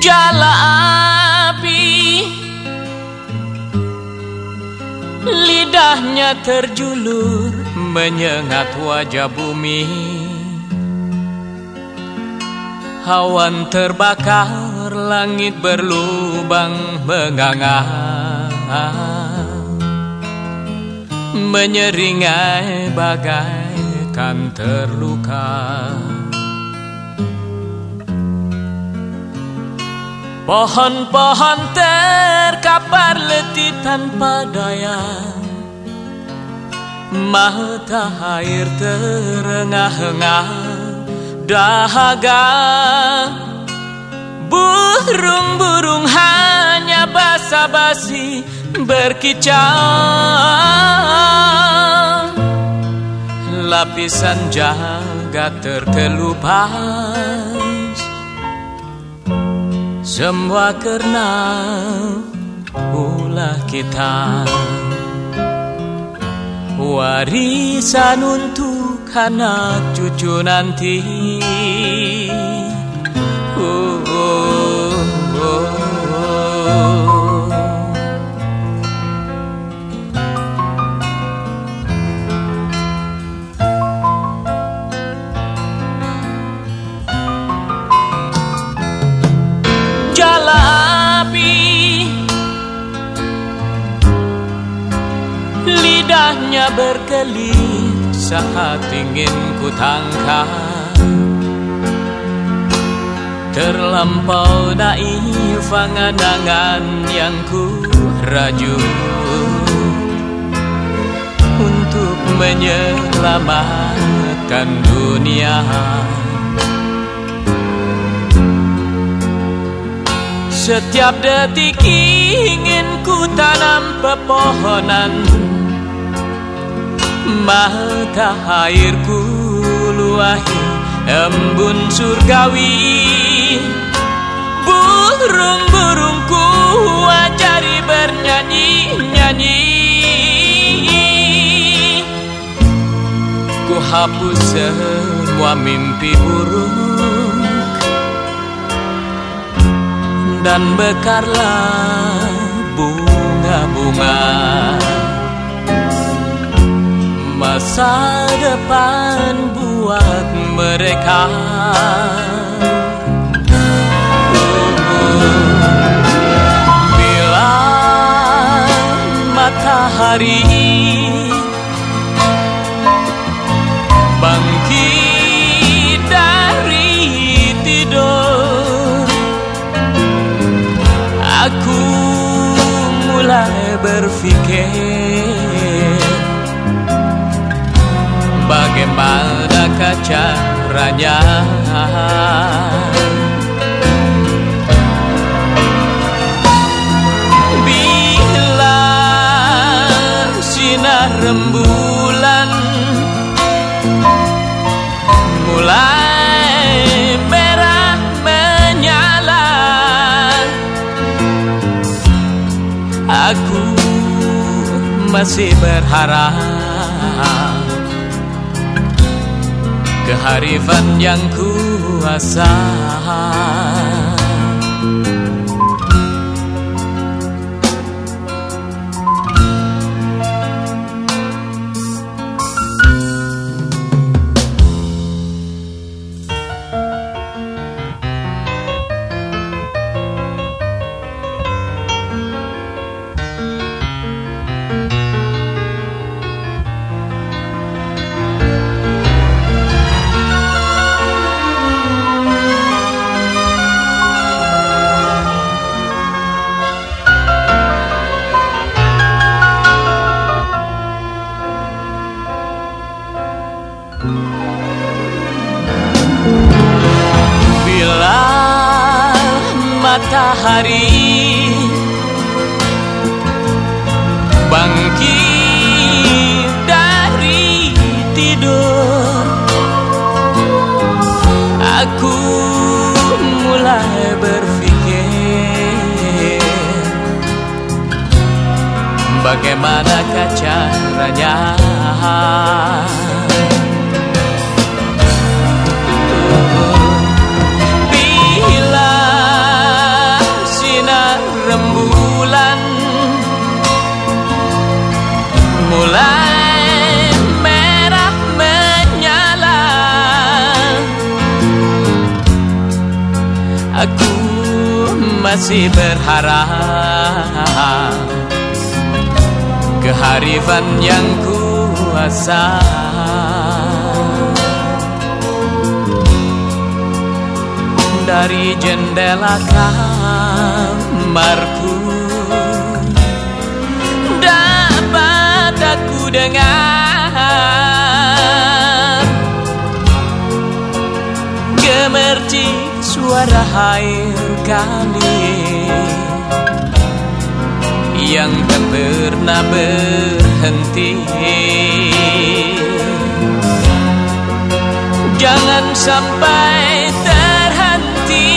jala api. Lidahnya terjulur menyengat wajah bumi. Hawan terbakar langit berlubang menganga Menyeringai bagaikan terluka. Pohon-pohon terkapar letih tanpa daya. Mata air terengah-engah dahaga. Burung-burung hanya basa-basi berkicau. Lapisan jaga terkelupas Semua karena ulah kita. Warisan untuk anak cucu nanti. Oh, oh, oh, lidahnya berkelip saat ingin ku tangkap Terlampau naif angan-angan yang ku raju Untuk menyelamatkan dunia. Setiap detik ingin ku tanam pepohonan mata airku luahi embun surgawi. Burung-burungku ajari bernyanyi-nyanyi. Ku hapus semua mimpi buruk dan bekarlah bunga-bunga masa depan buat mereka. Bila matahari bangkit dari tidur Aku mulai berpikir Bagaimana caranya Bila sinar rembulan Mulai merah menyala Aku masih berharap keharifan yang kuasa matahari. Bangkit dari tidur. Aku mulai berpikir Bagaimana caranya masih berharap. Keharifan yang kuasa. Dari jendela kamarku Dapat aku dengar suara air kali. Yang tak pernah berhenti. Jangan sampai terhenti